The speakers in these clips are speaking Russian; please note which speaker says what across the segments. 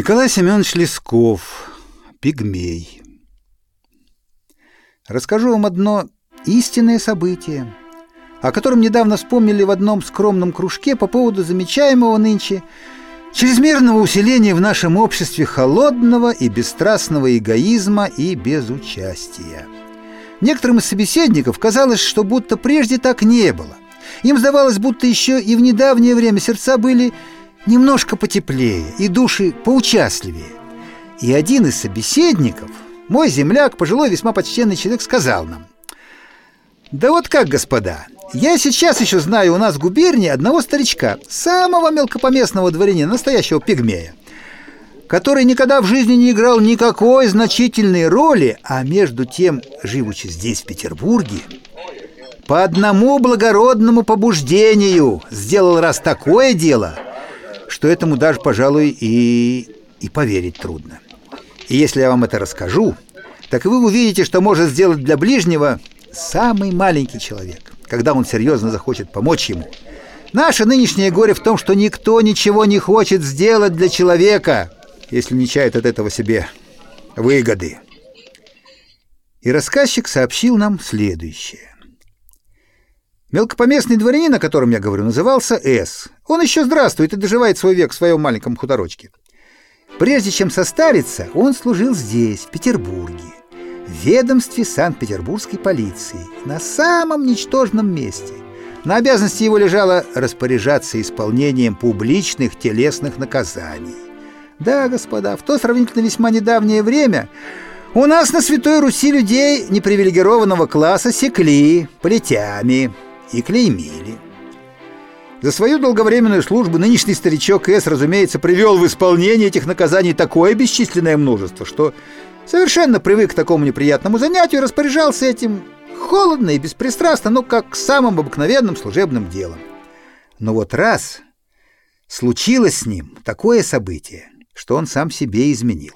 Speaker 1: Николай Семенович Лесков, пигмей. Расскажу вам одно истинное событие, о котором недавно вспомнили в одном скромном кружке по поводу замечаемого нынче чрезмерного усиления в нашем обществе холодного и бесстрастного эгоизма и безучастия. Некоторым из собеседников казалось, что будто прежде так не было. Им сдавалось, будто еще и в недавнее время сердца были немножко потеплее и души поучастливее. И один из собеседников, мой земляк, пожилой весьма почтенный человек, сказал нам, «Да вот как, господа, я сейчас еще знаю у нас в губернии одного старичка, самого мелкопоместного дворянина, настоящего пигмея, который никогда в жизни не играл никакой значительной роли, а между тем, живучи здесь, в Петербурге, по одному благородному побуждению сделал раз такое дело, что этому даже, пожалуй, и, и поверить трудно. И если я вам это расскажу, так вы увидите, что может сделать для ближнего самый маленький человек, когда он серьезно захочет помочь ему. Наше нынешнее горе в том, что никто ничего не хочет сделать для человека – если не чает от этого себе выгоды. И рассказчик сообщил нам следующее. Мелкопоместный дворянин, о котором я говорю, назывался С. Он еще здравствует и доживает свой век в своем маленьком хуторочке. Прежде чем состариться, он служил здесь, в Петербурге, в ведомстве Санкт-Петербургской полиции, на самом ничтожном месте. На обязанности его лежало распоряжаться исполнением публичных телесных наказаний. Да, господа, в то сравнительно весьма недавнее время у нас на Святой Руси людей непривилегированного класса секли плетями и клеймили. За свою долговременную службу нынешний старичок С, разумеется, привел в исполнение этих наказаний такое бесчисленное множество, что совершенно привык к такому неприятному занятию и распоряжался этим холодно и беспристрастно, но как к самым обыкновенным служебным делам. Но вот раз случилось с ним такое событие, что он сам себе изменил.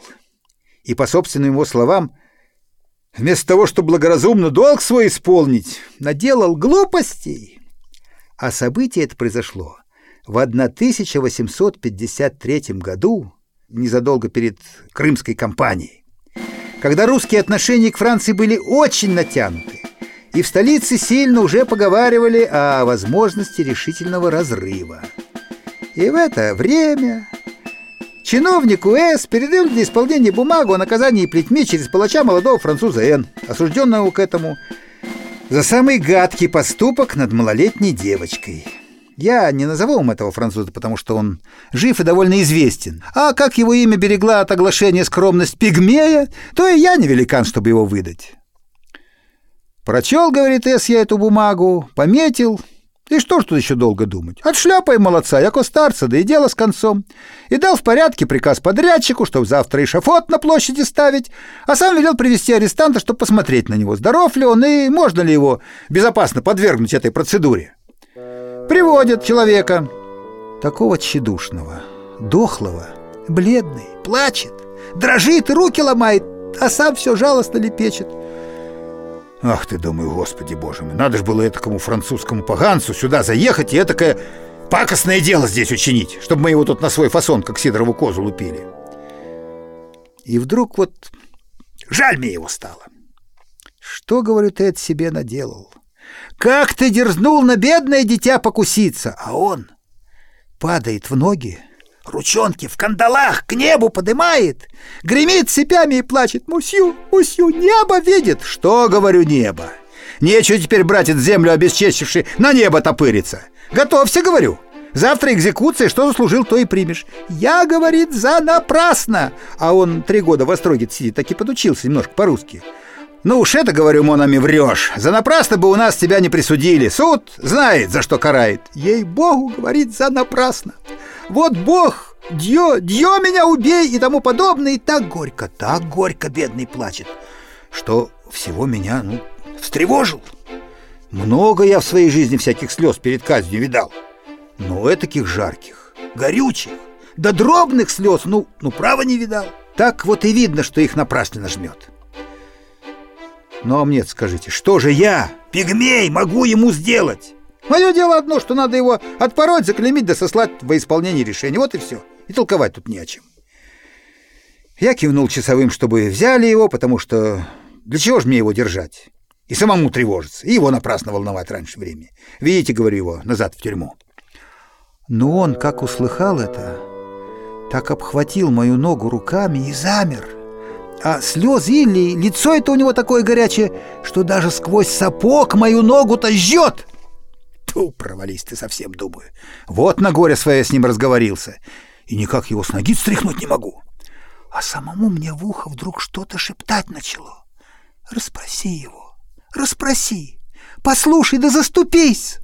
Speaker 1: И, по собственным его словам, вместо того, чтобы благоразумно долг свой исполнить, наделал глупостей. А событие это произошло в 1853 году, незадолго перед Крымской кампанией, когда русские отношения к Франции были очень натянуты, и в столице сильно уже поговаривали о возможности решительного разрыва. И в это время Чиновник УС передал для исполнения бумагу о наказании плетьми через палача молодого француза Н, осужденного к этому за самый гадкий поступок над малолетней девочкой. Я не назову вам этого француза, потому что он жив и довольно известен. А как его имя берегла от оглашения скромность пигмея, то и я не великан, чтобы его выдать. Прочел, говорит Эс, я эту бумагу, пометил и что ж тут еще долго думать? Отшляпай молодца, яко старца, да и дело с концом. И дал в порядке приказ подрядчику, чтобы завтра и шафот на площади ставить, а сам велел привести арестанта, чтобы посмотреть на него, здоров ли он и можно ли его безопасно подвергнуть этой процедуре. Приводят человека, такого тщедушного, дохлого, бледный, плачет, дрожит, руки ломает, а сам все жалостно лепечет. Ах ты, думаю, господи боже мой, надо же было этому французскому поганцу сюда заехать и этакое пакостное дело здесь учинить, чтобы мы его тут на свой фасон, как Сидорову козу, лупили. И вдруг вот жаль мне его стало. Что, говорю, ты от себе наделал? Как ты дерзнул на бедное дитя покуситься, а он падает в ноги, Ручонки в кандалах к небу подымает, гремит цепями и плачет. Мусью, мусью, небо видит. Что, говорю, небо? Нечего теперь, братец, землю обесчестивший, на небо топыриться. Готовься, говорю. Завтра экзекуция, что заслужил, то и примешь. Я, говорит, за напрасно. А он три года в Остроге сидит, так и подучился немножко по-русски. Ну уж это, говорю, Монами, врешь. За напрасно бы у нас тебя не присудили. Суд знает, за что карает. Ей-богу, говорит, за напрасно вот Бог, Дьё, Дьё меня убей и тому подобное, и так горько, так горько бедный плачет, что всего меня, ну, встревожил. Много я в своей жизни всяких слез перед казнью видал, но этаких жарких, горючих, да дробных слез, ну, ну, право не видал. Так вот и видно, что их напрасно жмет. Ну, а мне скажите, что же я, пигмей, могу ему сделать? Мое дело одно, что надо его отпороть, заклемить да сослать во исполнение решения. Вот и все. И толковать тут не о чем. Я кивнул часовым, чтобы взяли его, потому что для чего же мне его держать? И самому тревожиться, и его напрасно волновать раньше времени. Видите, говорю его, назад в тюрьму. Но он, как услыхал это, так обхватил мою ногу руками и замер. А слезы или лицо это у него такое горячее, что даже сквозь сапог мою ногу-то жжет. Ту, провались ты совсем, думаю. Вот на горе свое с ним разговорился. И никак его с ноги стряхнуть не могу. А самому мне в ухо вдруг что-то шептать начало. Расспроси его, расспроси. Послушай, да заступись.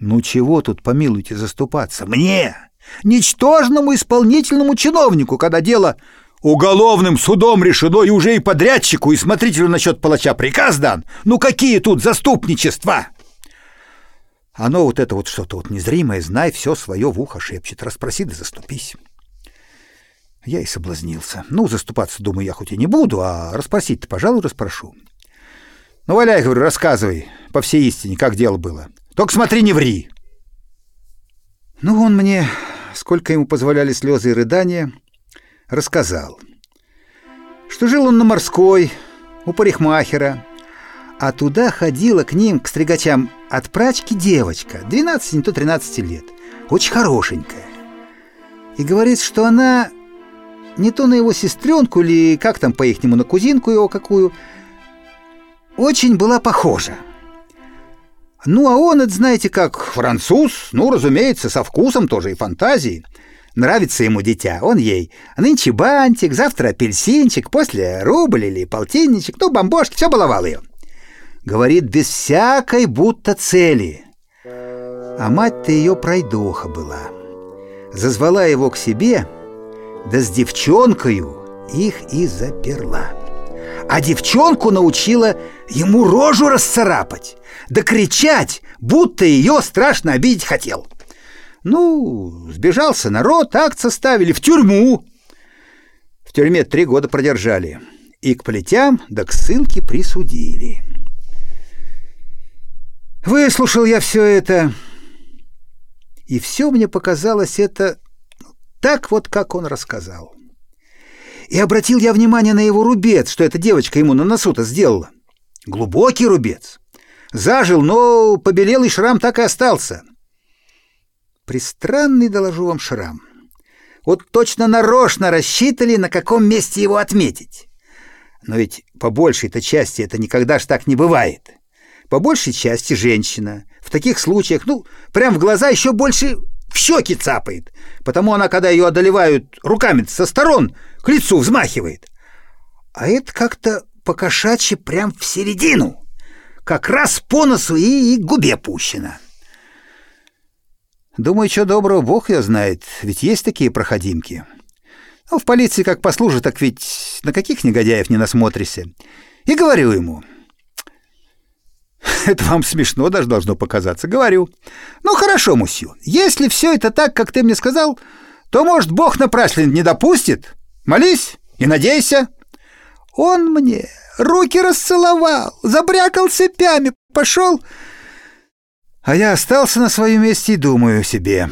Speaker 1: Ну чего тут, помилуйте, заступаться? Мне, ничтожному исполнительному чиновнику, когда дело уголовным судом решено и уже и подрядчику, и смотрителю насчет палача приказ дан. Ну какие тут заступничества? Оно вот это вот что-то вот незримое, знай, все свое в ухо шепчет. Расспроси да заступись. Я и соблазнился. Ну, заступаться, думаю, я хоть и не буду, а расспросить-то, пожалуй, расспрошу. Ну, валяй, говорю, рассказывай по всей истине, как дело было. Только смотри, не ври. Ну, он мне, сколько ему позволяли слезы и рыдания, рассказал, что жил он на морской, у парикмахера, а туда ходила к ним, к стригачам, от прачки девочка, 12, не то 13 лет, очень хорошенькая. И говорит, что она не то на его сестренку или как там по-ихнему, на кузинку его какую, очень была похожа. Ну, а он, это знаете, как француз, ну, разумеется, со вкусом тоже и фантазией. Нравится ему дитя, он ей. Нынче бантик, завтра апельсинчик, после рубль или полтинничек, ну, бомбошки, все баловал ее. Говорит, без всякой будто цели. А мать-то ее пройдоха была. Зазвала его к себе, да с девчонкою их и заперла а девчонку научила ему рожу расцарапать, да кричать, будто ее страшно обидеть хотел. Ну, сбежался народ, акт составили в тюрьму. В тюрьме три года продержали. И к плетям, да к ссылке присудили. Выслушал я все это, и все мне показалось это так вот, как он рассказал. И обратил я внимание на его рубец, что эта девочка ему на носу-то сделала. Глубокий рубец. Зажил, но побелелый шрам так и остался. Пристранный, доложу вам, шрам. Вот точно нарочно рассчитали, на каком месте его отметить. Но ведь по большей-то части это никогда ж так не бывает. По большей части женщина. В таких случаях, ну, прям в глаза еще больше в щеки цапает. Потому она, когда ее одолевают руками со сторон, к лицу взмахивает. А это как-то покошачьи прям в середину. Как раз по носу и, и губе пущено. Думаю, что доброго бог ее знает, ведь есть такие проходимки. Ну, в полиции как послужит, так ведь на каких негодяев не насмотришься. И говорю ему, Это вам смешно даже должно показаться. Говорю. Ну, хорошо, мусью. Если все это так, как ты мне сказал, то, может, Бог напраслен не допустит? Молись и надейся. Он мне руки расцеловал, забрякал цепями, пошел... А я остался на своем месте и думаю себе.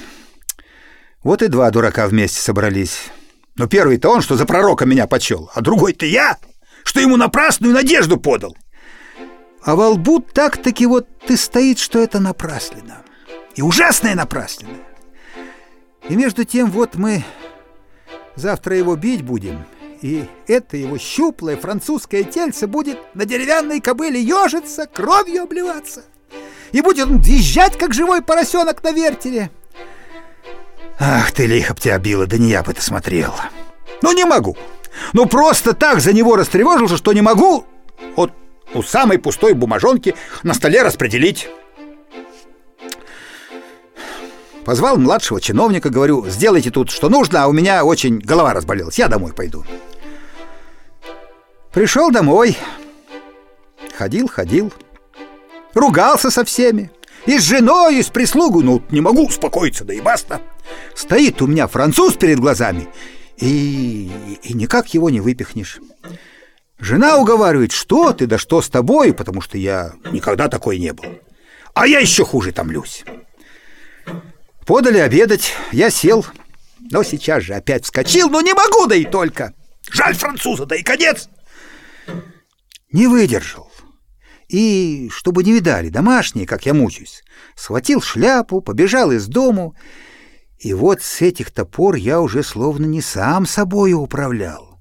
Speaker 1: Вот и два дурака вместе собрались. Но первый-то он, что за пророка меня почел, а другой-то я, что ему напрасную надежду подал а во лбу так-таки вот ты стоит, что это напрасленно. И ужасное напрасленно. И между тем вот мы завтра его бить будем, и это его щуплое французское тельце будет на деревянной кобыле ежиться, кровью обливаться. И будет он визжать, как живой поросенок на вертеле. Ах ты, лихо б тебя била, да не я бы это смотрел. Ну не могу. Ну просто так за него растревожился, что не могу. Вот у самой пустой бумажонки на столе распределить. Позвал младшего чиновника, говорю, сделайте тут, что нужно, а у меня очень голова разболелась, я домой пойду. Пришел домой, ходил, ходил, ругался со всеми, и с женой, и с прислугой, ну, не могу успокоиться, да и баста. Стоит у меня француз перед глазами, и, и никак его не выпихнешь. Жена уговаривает, что ты, да что с тобой, потому что я никогда такой не был. А я еще хуже томлюсь. Подали обедать, я сел, но сейчас же опять вскочил, но не могу, да и только. Жаль француза, да и конец. Не выдержал. И, чтобы не видали домашние, как я мучаюсь, схватил шляпу, побежал из дому, и вот с этих-то пор я уже словно не сам собою управлял,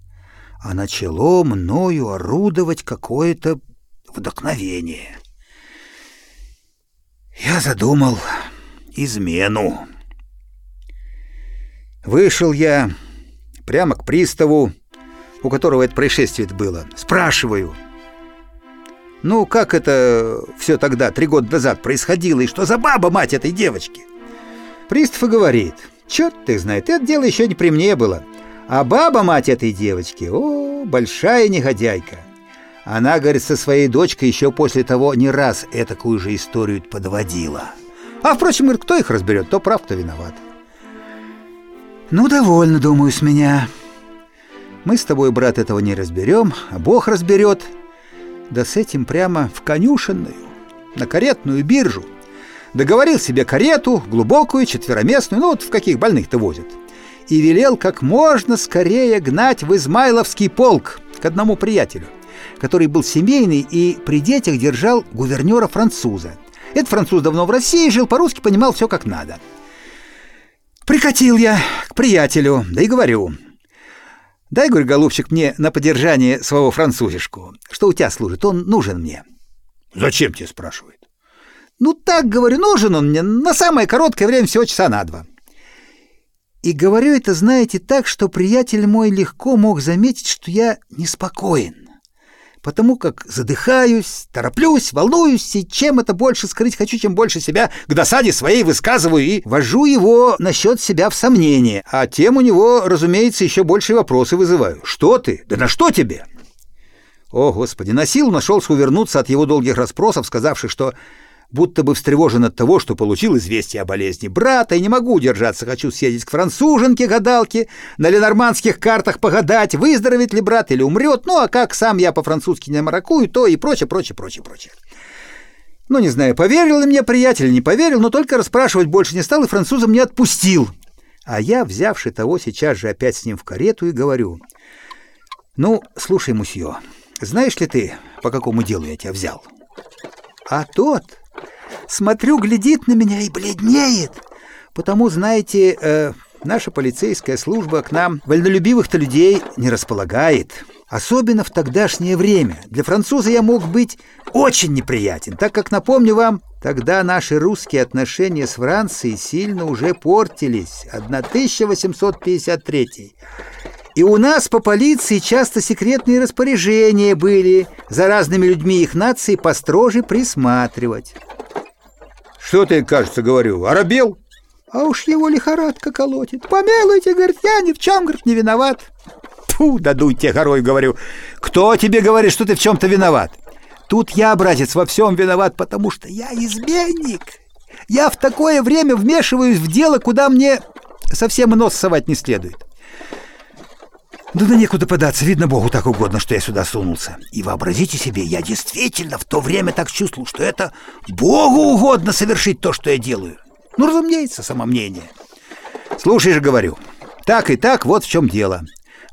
Speaker 1: а начало мною орудовать какое-то вдохновение. Я задумал измену. Вышел я прямо к приставу, у которого это происшествие было. Спрашиваю, ну как это все тогда, три года назад, происходило, и что за баба мать этой девочки? Пристав и говорит, черт ты знает, это дело еще не при мне было. А баба мать этой девочки, о, большая негодяйка. Она, говорит, со своей дочкой еще после того не раз этакую же историю подводила. А, впрочем, кто их разберет, то прав, кто виноват. Ну, довольно, думаю, с меня. Мы с тобой, брат, этого не разберем, а Бог разберет. Да с этим прямо в конюшенную, на каретную биржу. Договорил себе карету, глубокую, четвероместную, ну вот в каких больных-то возят. И велел как можно скорее гнать в Измайловский полк к одному приятелю который был семейный и при детях держал гувернера-француза. Этот француз давно в России жил, по-русски понимал все как надо. Прикатил я к приятелю, да и говорю. Дай, говорю, голубчик, мне на поддержание своего французишку. Что у тебя служит? Он нужен мне. Зачем тебе, спрашивает? Ну так, говорю, нужен он мне на самое короткое время, всего часа на два. И говорю это, знаете, так, что приятель мой легко мог заметить, что я неспокоен потому как задыхаюсь, тороплюсь, волнуюсь, и чем это больше скрыть хочу, чем больше себя к досаде своей высказываю и вожу его насчет себя в сомнение, а тем у него, разумеется, еще больше вопросы вызываю. Что ты? Да на что тебе? О, Господи, на силу нашелся увернуться от его долгих расспросов, сказавший, что будто бы встревожен от того, что получил известие о болезни брата, и не могу удержаться, хочу съездить к француженке-гадалке, на ленормандских картах погадать, выздоровеет ли брат или умрет, ну а как сам я по-французски не маракую, то и прочее, прочее, прочее, прочее. Ну, не знаю, поверил ли мне приятель, не поверил, но только расспрашивать больше не стал и француза мне отпустил. А я, взявший того, сейчас же опять с ним в карету и говорю, «Ну, слушай, мусье, знаешь ли ты, по какому делу я тебя взял?» А тот Смотрю, глядит на меня и бледнеет. Потому, знаете, э, наша полицейская служба к нам вольнолюбивых-то людей не располагает. Особенно в тогдашнее время. Для француза я мог быть очень неприятен, так как, напомню вам, тогда наши русские отношения с Францией сильно уже портились. 1853 и у нас по полиции часто секретные распоряжения были за разными людьми их нации построже присматривать. Что ты, кажется, говорю, оробел? А уж его лихорадка колотит. Помилуйте, говорит, я ни в чем, говорит, не виноват. Фу, дадуй тебе горой, говорю. Кто тебе говорит, что ты в чем-то виноват? Тут я, братец, во всем виноват, потому что я изменник. Я в такое время вмешиваюсь в дело, куда мне совсем нос совать не следует. Да да некуда податься, видно Богу так угодно, что я сюда сунулся. И вообразите себе, я действительно в то время так чувствовал, что это Богу угодно совершить то, что я делаю. Ну, разумеется, самомнение. Слушай же, говорю, так и так, вот в чем дело.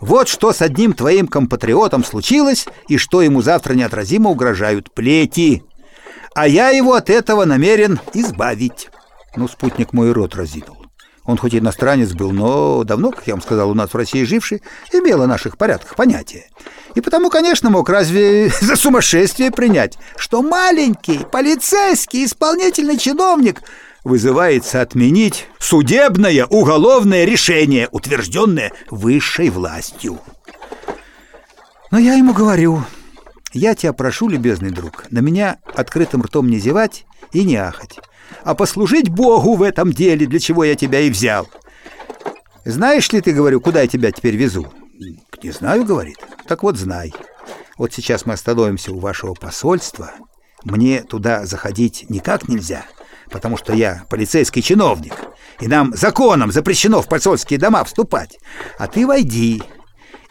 Speaker 1: Вот что с одним твоим компатриотом случилось, и что ему завтра неотразимо угрожают плети. А я его от этого намерен избавить. Ну, спутник мой рот разинул. Он хоть иностранец был, но давно, как я вам сказал, у нас в России живший, имел о наших порядках понятие. И потому, конечно, мог разве за сумасшествие принять, что маленький полицейский исполнительный чиновник вызывается отменить судебное уголовное решение, утвержденное высшей властью. Но я ему говорю, я тебя прошу, любезный друг, на меня открытым ртом не зевать и не ахать а послужить Богу в этом деле, для чего я тебя и взял. Знаешь ли ты, говорю, куда я тебя теперь везу? Не знаю, говорит. Так вот знай. Вот сейчас мы остановимся у вашего посольства. Мне туда заходить никак нельзя, потому что я полицейский чиновник, и нам законом запрещено в посольские дома вступать. А ты войди,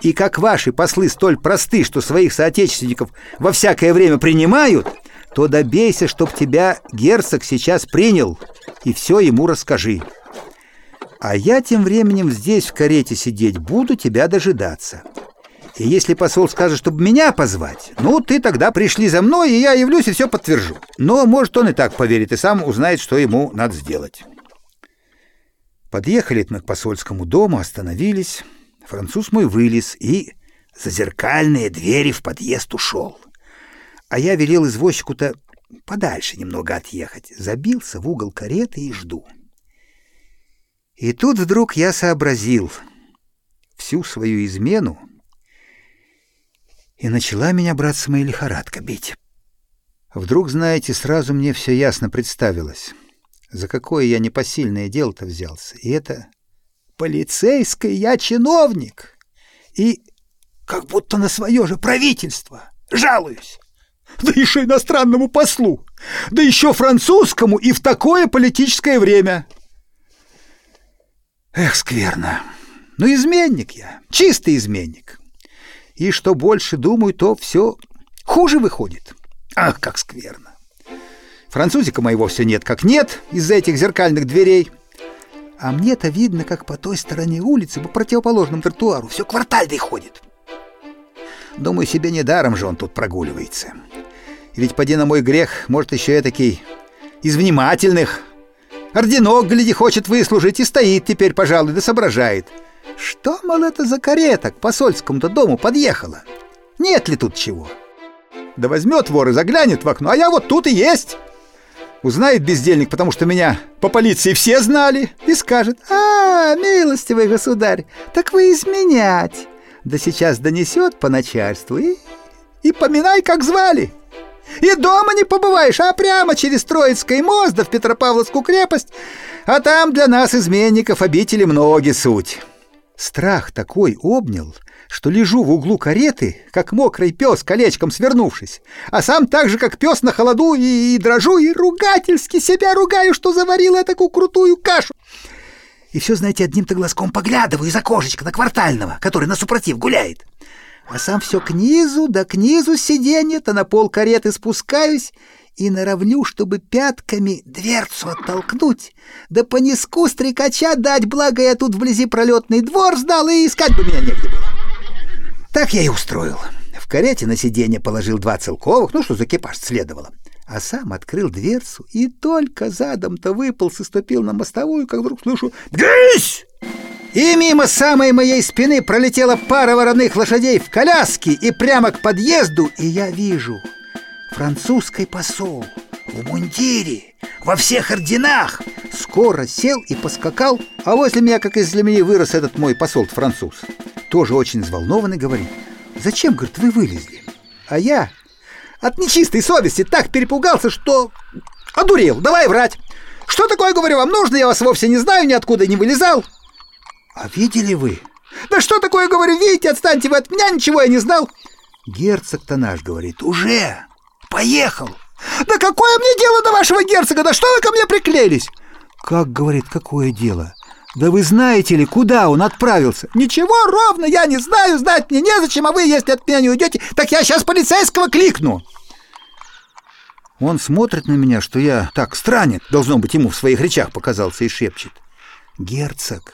Speaker 1: и как ваши послы столь просты, что своих соотечественников во всякое время принимают, то добейся, чтоб тебя герцог сейчас принял, и все ему расскажи. А я тем временем здесь в карете сидеть буду тебя дожидаться. И если посол скажет, чтобы меня позвать, ну, ты тогда пришли за мной, и я явлюсь и все подтвержу. Но, может, он и так поверит, и сам узнает, что ему надо сделать. Подъехали мы к посольскому дому, остановились. Француз мой вылез и за зеркальные двери в подъезд ушел. А я велел извозчику-то подальше немного отъехать. Забился в угол кареты и жду. И тут вдруг я сообразил всю свою измену, и начала меня, братцы мои, лихорадка бить. Вдруг, знаете, сразу мне все ясно представилось, за какое я непосильное дело-то взялся. И это полицейский я чиновник, и как будто на свое же правительство жалуюсь. Да еще иностранному послу, да еще французскому и в такое политическое время. Эх, скверно. Ну, изменник я, чистый изменник. И что больше думаю, то все хуже выходит. Ах, как скверно. Французика моего все нет как нет из-за этих зеркальных дверей. А мне-то видно, как по той стороне улицы, по противоположному тротуару, все квартальный ходит. Думаю, себе недаром же он тут прогуливается. ведь поди на мой грех, может, еще этакий из внимательных Орденок, гляди, хочет выслужить и стоит теперь, пожалуй, да соображает. Что, мол, это за карета к посольскому-то дому подъехала? Нет ли тут чего? Да возьмет вор и заглянет в окно, а я вот тут и есть. Узнает бездельник, потому что меня по полиции все знали, и скажет, «А, милостивый государь, так вы изменять!» Да сейчас донесет по начальству и... и поминай, как звали. И дома не побываешь, а прямо через Троицкий мост да в Петропавловскую крепость, а там для нас, изменников, обители многие суть. Страх такой обнял, что лежу в углу кареты, как мокрый пес, колечком свернувшись, а сам так же, как пес на холоду, и, и дрожу, и ругательски себя ругаю, что заварила такую крутую кашу. И все, знаете, одним-то глазком поглядываю из окошечка на квартального, который на супротив гуляет а сам все к низу, да к низу сиденья-то на пол кареты спускаюсь и норовлю, чтобы пятками дверцу оттолкнуть, да по низку стрекача дать, благо я тут вблизи пролетный двор сдал, и искать бы меня негде было. Так я и устроил. В карете на сиденье положил два целковых, ну что за экипаж следовало, а сам открыл дверцу и только задом-то выполз и ступил на мостовую, как вдруг слышу «Грысь!» И мимо самой моей спины пролетела пара вороных лошадей в коляске и прямо к подъезду, и я вижу французский посол в мундире, во всех орденах. Скоро сел и поскакал, а возле меня, как из земли, вырос этот мой посол-француз. Тоже очень взволнованный, говорит, «Зачем, — говорит, — вы вылезли?» А я от нечистой совести так перепугался, что одурел, давай врать. Что такое, говорю, вам нужно? Я вас вовсе не знаю, ниоткуда не вылезал. А видели вы? Да что такое, говорю, видите, отстаньте вы от меня, ничего я не знал. Герцог-то наш, говорит, уже поехал. Да какое мне дело до вашего герцога? Да что вы ко мне приклеились? Как, говорит, какое дело? Да вы знаете ли, куда он отправился? Ничего, ровно, я не знаю, знать мне незачем, а вы, если от меня не уйдете, так я сейчас полицейского кликну. Он смотрит на меня, что я так странен, должно быть, ему в своих речах показался и шепчет. Герцог,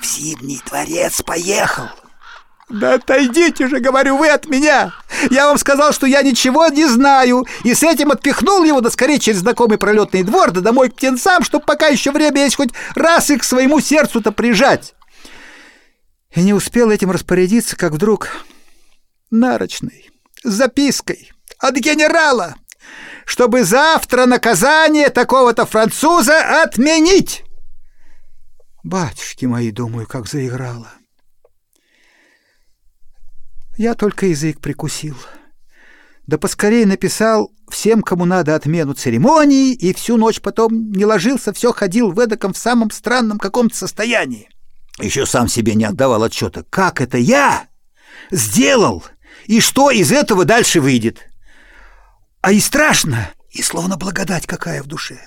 Speaker 1: в Зимний дворец поехал. Да отойдите же, говорю, вы от меня. Я вам сказал, что я ничего не знаю, и с этим отпихнул его да скорее через знакомый пролетный двор, да домой к птенцам, чтоб пока еще время есть хоть раз их к своему сердцу-то прижать. И не успел этим распорядиться, как вдруг нарочный, с запиской от генерала, чтобы завтра наказание такого-то француза отменить. Батюшки мои, думаю, как заиграла. Я только язык прикусил. Да поскорее написал всем, кому надо, отмену церемонии, и всю ночь потом не ложился, все ходил в эдаком в самом странном каком-то состоянии. Еще сам себе не отдавал отчета, как это я сделал, и что из этого дальше выйдет. А и страшно, и словно благодать какая в душе.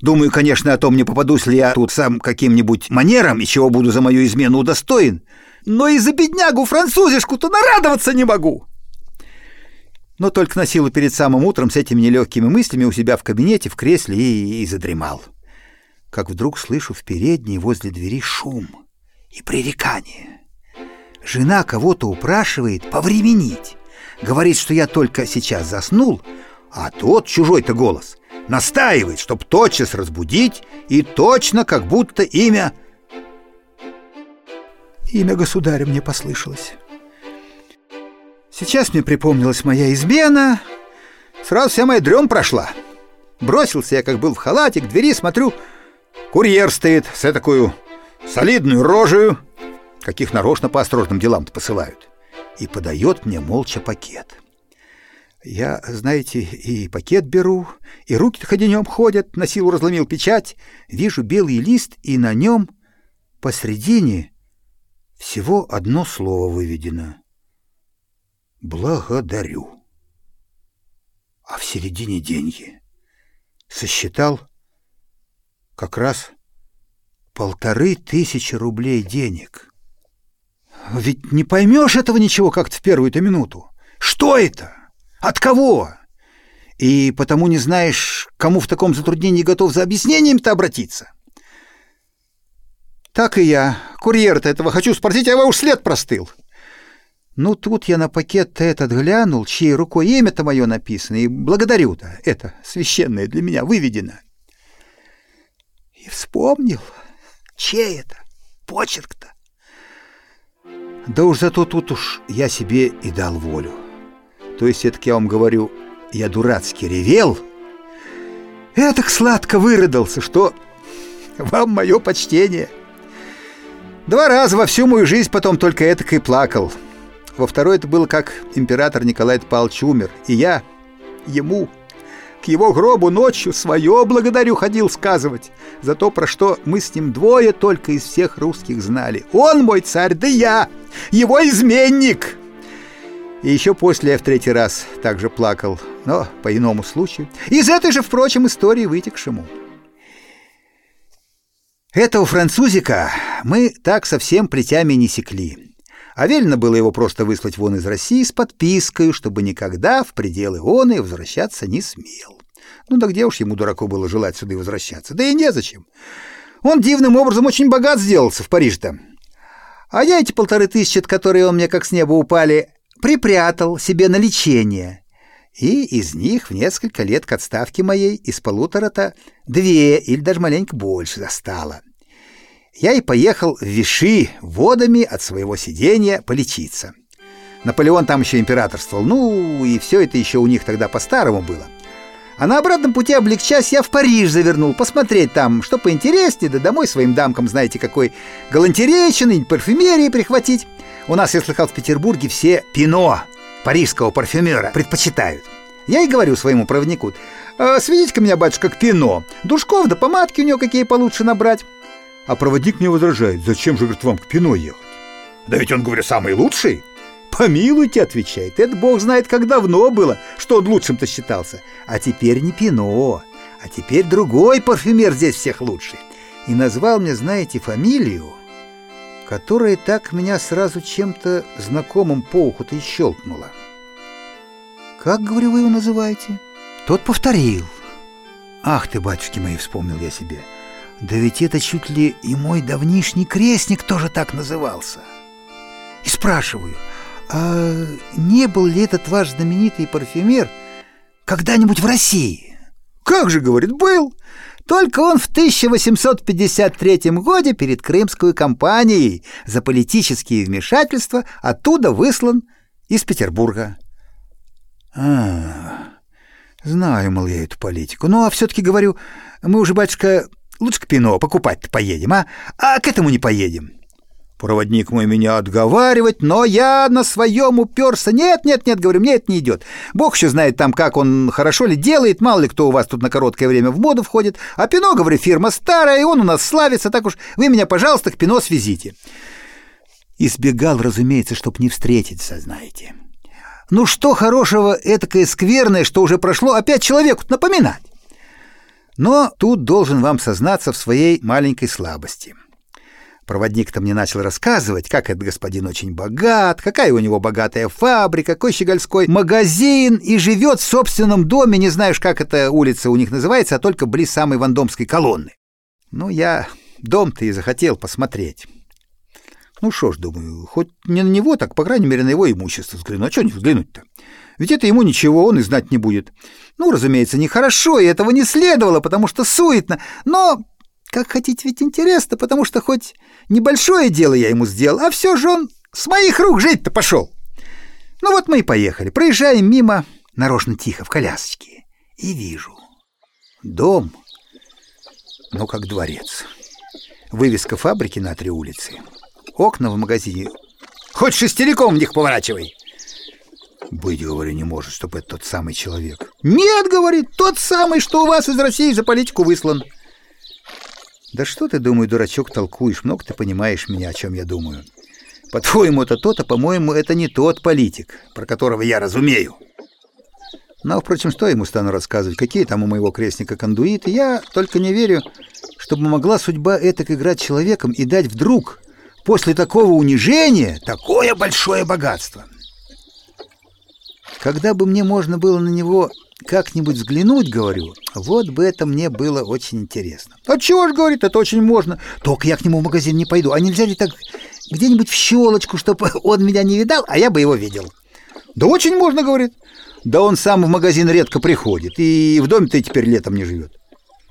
Speaker 1: Думаю, конечно, о том, не попадусь ли я тут сам каким-нибудь манером и чего буду за мою измену удостоен, но и за беднягу французишку-то нарадоваться не могу. Но только на силу перед самым утром с этими нелегкими мыслями у себя в кабинете, в кресле и, и задремал. Как вдруг слышу в передней возле двери шум и пререкание. Жена кого-то упрашивает повременить. Говорит, что я только сейчас заснул, а тот чужой-то голос настаивает, чтоб тотчас разбудить и точно как будто имя... Имя государя мне послышалось. Сейчас мне припомнилась моя измена, сразу вся моя дрем прошла. Бросился я, как был в халате, к двери, смотрю, курьер стоит с такую солидную рожею, каких нарочно по осторожным делам-то посылают, и подает мне молча пакет. Я, знаете, и пакет беру, и руки-то ходенем ходят, на силу разломил печать, вижу белый лист, и на нем посредине всего одно слово выведено. «Благодарю». А в середине деньги. Сосчитал как раз полторы тысячи рублей денег. Ведь не поймешь этого ничего как-то в первую-то минуту. Что это? От кого? И потому не знаешь, кому в таком затруднении готов за объяснением-то обратиться. Так и я. Курьер-то этого хочу спросить, а его уж след простыл. Ну, тут я на пакет-то этот глянул, чьей рукой имя-то мое написано, и благодарю-то, это священное для меня выведено. И вспомнил, чей это, почерк-то. Да уж зато тут уж я себе и дал волю. То есть, это я вам говорю, я дурацкий ревел. Этак сладко выродался, что вам мое почтение. Два раза во всю мою жизнь потом только этак и плакал. Во второй это было, как император Николай Павлович умер, и я ему к его гробу ночью свое благодарю ходил сказывать за то, про что мы с ним двое только из всех русских знали. Он мой царь, да я, его изменник!» И еще после я в третий раз также плакал, но по иному случаю. Из этой же, впрочем, истории вытекшему. Этого французика мы так совсем плетями не секли. А велено было его просто выслать вон из России с подпиской, чтобы никогда в пределы он и возвращаться не смел. Ну да где уж ему, дураку, было желать сюда возвращаться? Да и незачем. Он дивным образом очень богат сделался в Париже-то. А я эти полторы тысячи, которые он мне как с неба упали, припрятал себе на лечение. И из них в несколько лет к отставке моей из полутора-то две или даже маленько больше застало. Я и поехал в Виши водами от своего сидения полечиться. Наполеон там еще императорствовал, ну и все это еще у них тогда по-старому было. А на обратном пути, облегчась, я в Париж завернул, посмотреть там, что поинтереснее, да домой своим дамкам, знаете, какой галантерейщины, парфюмерии прихватить. У нас, я слыхал, в Петербурге все пино парижского парфюмера предпочитают. Я и говорю своему проводнику, «А, сведите-ка меня, батюшка, к пино. Душков да помадки у него какие получше набрать. А проводник мне возражает, зачем же, говорит, вам к пино ехать? Да ведь он, говорю, самый лучший. Помилуйте, отвечает, это бог знает, как давно было, что он лучшим-то считался. А теперь не пино, а теперь другой парфюмер здесь всех лучший. И назвал мне, знаете, фамилию, которая так меня сразу чем-то знакомым по уху-то и щелкнула. «Как, говорю, вы его называете?» Тот повторил. «Ах ты, батюшки мои!» — вспомнил я себе. «Да ведь это чуть ли и мой давнишний крестник тоже так назывался!» И спрашиваю, а не был ли этот ваш знаменитый парфюмер когда-нибудь в России? «Как же, — говорит, — был!» Только он в 1853 году перед Крымскую кампанией за политические вмешательства оттуда выслан из Петербурга. А, знаю, мол, я эту политику. Ну, а все-таки говорю, мы уже, батюшка, лучше к Пино покупать-то поедем, а? А к этому не поедем. Проводник мой меня отговаривать, но я на своем уперся. Нет, нет, нет, говорю, мне это не идет. Бог еще знает там, как он хорошо ли делает, мало ли кто у вас тут на короткое время в моду входит. А Пино, говорю, фирма старая, и он у нас славится, так уж вы меня, пожалуйста, к Пино свезите. Избегал, разумеется, чтоб не встретиться, знаете. Ну что хорошего, этакое скверное, что уже прошло, опять человеку напоминать? Но тут должен вам сознаться в своей маленькой слабости. Проводник-то мне начал рассказывать, как этот господин очень богат, какая у него богатая фабрика, какой щегольской магазин, и живет в собственном доме, не знаешь, как эта улица у них называется, а только близ самой Вандомской колонны. Ну, я дом-то и захотел посмотреть. Ну что ж, думаю, хоть не на него, так, по крайней мере, на его имущество взгляну. А что не взглянуть-то? Ведь это ему ничего, он и знать не будет. Ну, разумеется, нехорошо, и этого не следовало, потому что суетно. Но, как хотите, ведь интересно, потому что хоть небольшое дело я ему сделал, а все же он с моих рук жить-то пошел. Ну вот мы и поехали. Проезжаем мимо, нарочно тихо, в колясочке. И вижу. Дом, ну, как дворец. Вывеска фабрики на три улицы. Окна в магазине. Хоть шестериком в них поворачивай. Быть, говорю, не может, чтобы это тот самый человек. Нет, говорит, тот самый, что у вас из России за политику выслан. Да что ты, думаю, дурачок, толкуешь? Много ты понимаешь меня, о чем я думаю. По-твоему, это тот, а по-моему, это не тот политик, про которого я разумею. Но, впрочем, что ему стану рассказывать? Какие там у моего крестника кондуиты? Я только не верю, чтобы могла судьба этак играть человеком и дать вдруг, после такого унижения, такое большое богатство. Когда бы мне можно было на него как-нибудь взглянуть, говорю, вот бы это мне было очень интересно. А чего ж, говорит, это очень можно. Только я к нему в магазин не пойду. А нельзя ли так где-нибудь в щелочку, чтобы он меня не видал, а я бы его видел? Да очень можно, говорит. Да он сам в магазин редко приходит, и в доме-то теперь летом не живет.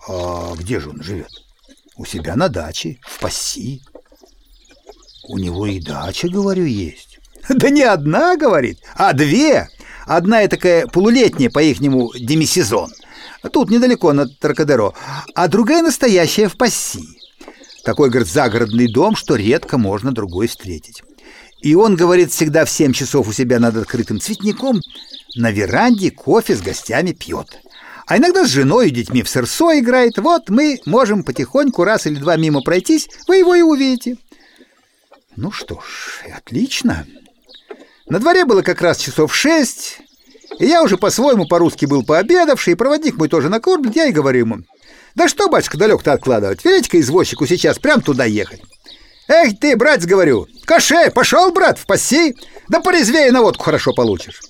Speaker 1: А где же он живет? У себя на даче, в Пасси. У него и дача, говорю, есть. Да не одна, говорит, а две. Одна такая полулетняя, по-ихнему, демисезон. Тут недалеко, на Тракадеро. А другая настоящая в Пасси. Такой, говорит, загородный дом, что редко можно другой встретить. И он, говорит, всегда в 7 часов у себя над открытым цветником на веранде кофе с гостями пьет. А иногда с женой и детьми в сырсо играет. Вот мы можем потихоньку раз или два мимо пройтись, вы его и увидите. Ну что ж, отлично. На дворе было как раз часов шесть, и я уже по-своему по-русски был пообедавший, и проводник мой тоже накормлен, я и говорю ему, «Да что, батюшка, далек-то откладывать, велите-ка извозчику сейчас прям туда ехать». «Эх ты, братец, говорю, каше, пошел, брат, в пасси, да порезвее на водку хорошо получишь».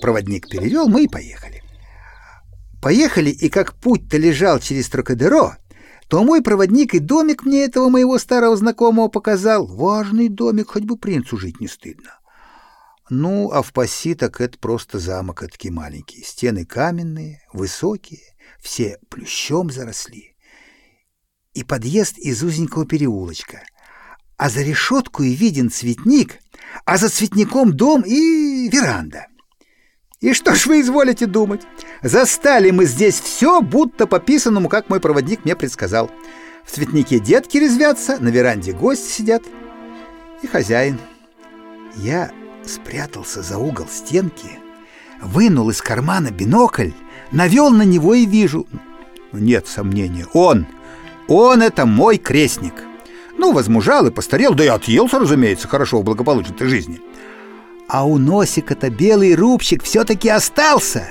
Speaker 1: Проводник перевел, мы и поехали. Поехали, и как путь-то лежал через Трокадеро, то мой проводник и домик мне этого моего старого знакомого показал. Важный домик, хоть бы принцу жить не стыдно. Ну, а в Пасси так это просто замок такие маленький. Стены каменные, высокие, все плющом заросли. И подъезд из узенького переулочка. А за решетку и виден цветник, а за цветником дом и веранда. И что ж вы изволите думать? Застали мы здесь все, будто по писанному, как мой проводник мне предсказал. В цветнике детки резвятся, на веранде гости сидят и хозяин. Я спрятался за угол стенки, вынул из кармана бинокль, навел на него и вижу. Нет сомнения, он, он это мой крестник. Ну, возмужал и постарел, да и отъелся, разумеется, хорошо в благополучной жизни. А у носика-то белый рубчик все-таки остался.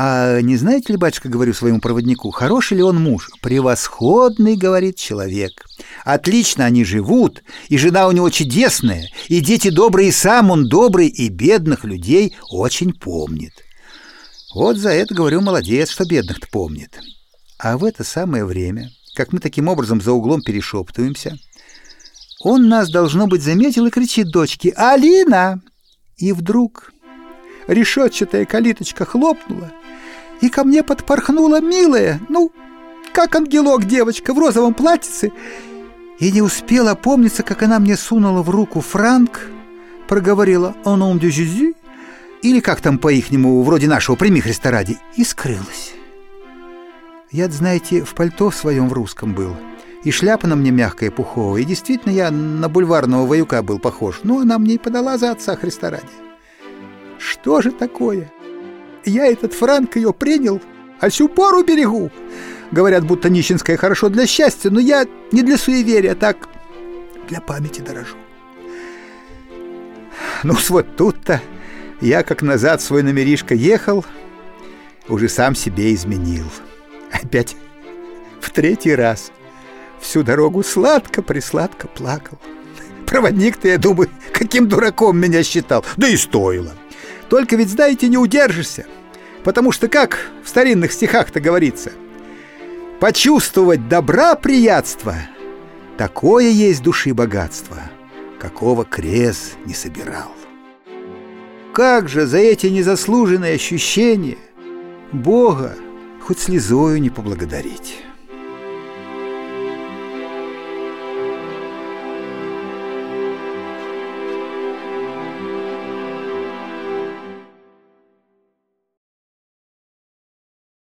Speaker 1: А не знаете ли, батюшка, говорю своему проводнику, хороший ли он муж? Превосходный, говорит человек. Отлично они живут, и жена у него чудесная, и дети добрые, и сам он добрый, и бедных людей очень помнит. Вот за это, говорю, молодец, что бедных-то помнит. А в это самое время, как мы таким образом за углом перешептываемся, он нас, должно быть, заметил и кричит дочке «Алина!» И вдруг решетчатая калиточка хлопнула, и ко мне подпорхнула милая, ну, как ангелок девочка в розовом платьице, и не успела помниться, как она мне сунула в руку франк, проговорила «Он nom de Jésus», или как там по-ихнему, вроде нашего «Прими Христа ради», и скрылась. Я, знаете, в пальто своем в русском был — и шляпа на мне мягкая, пуховая, и действительно я на бульварного воюка был похож, но она мне и подала за отца Христа ради. Что же такое? Я этот франк ее принял, а всю пору берегу. Говорят, будто нищенская хорошо для счастья, но я не для суеверия, а так для памяти дорожу. Ну, вот тут-то я, как назад свой номеришко ехал, уже сам себе изменил. Опять в третий раз — Всю дорогу сладко-присладко плакал. Проводник-то, я думаю, каким дураком меня считал. Да и стоило. Только ведь, знаете, не удержишься. Потому что, как в старинных стихах-то говорится, почувствовать добра приятство Такое есть души богатство, какого крест не собирал. Как же за эти незаслуженные ощущения Бога хоть слезою не поблагодарить.